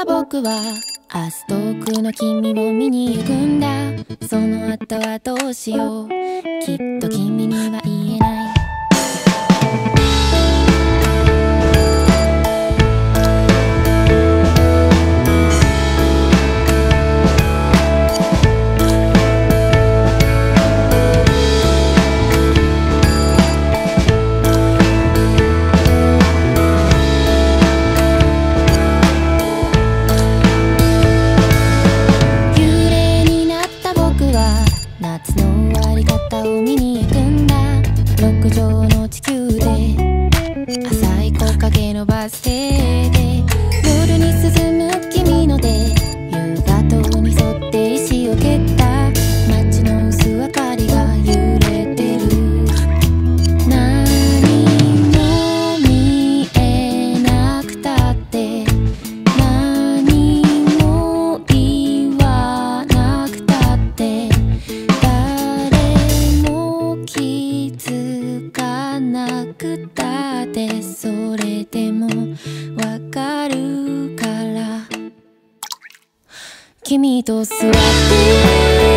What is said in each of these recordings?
た僕は明日遠くの君を見に行くんだ。その後はどうしよう。きっと君にくたてそれでもわかるから。君と座って。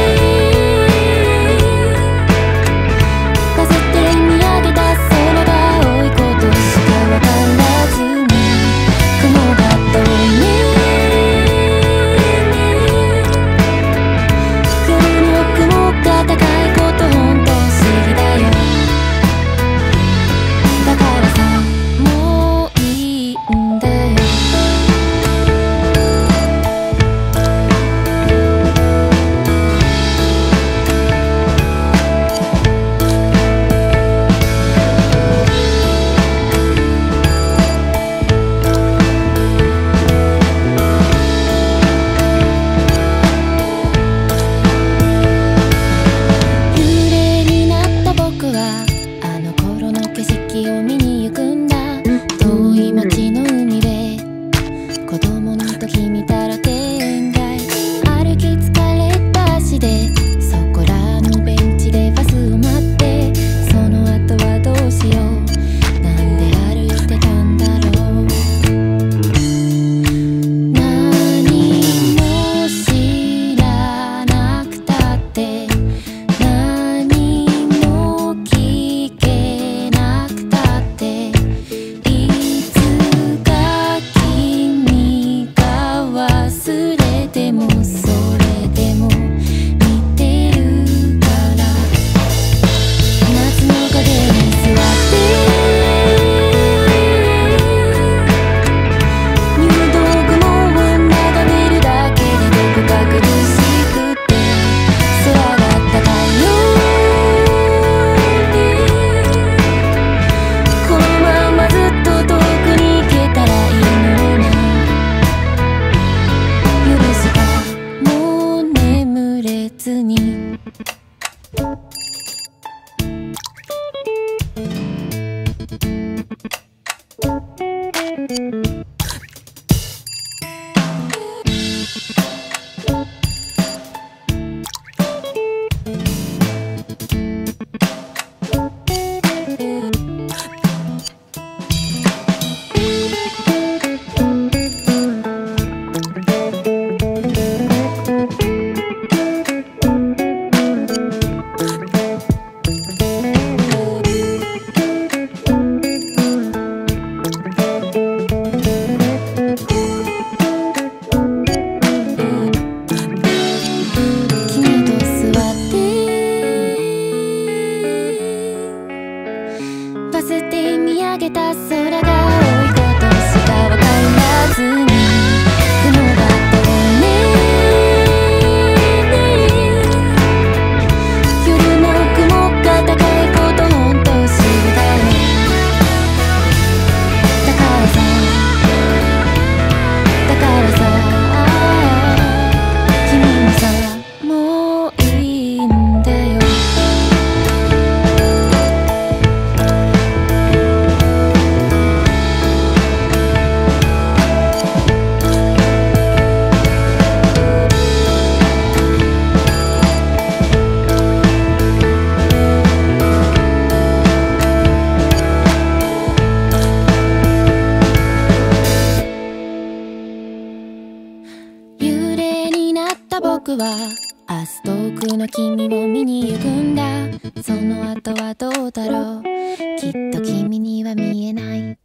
けた空がは明日遠くの君を見に行くんだ。その後はどうだろう。きっと君には見えない。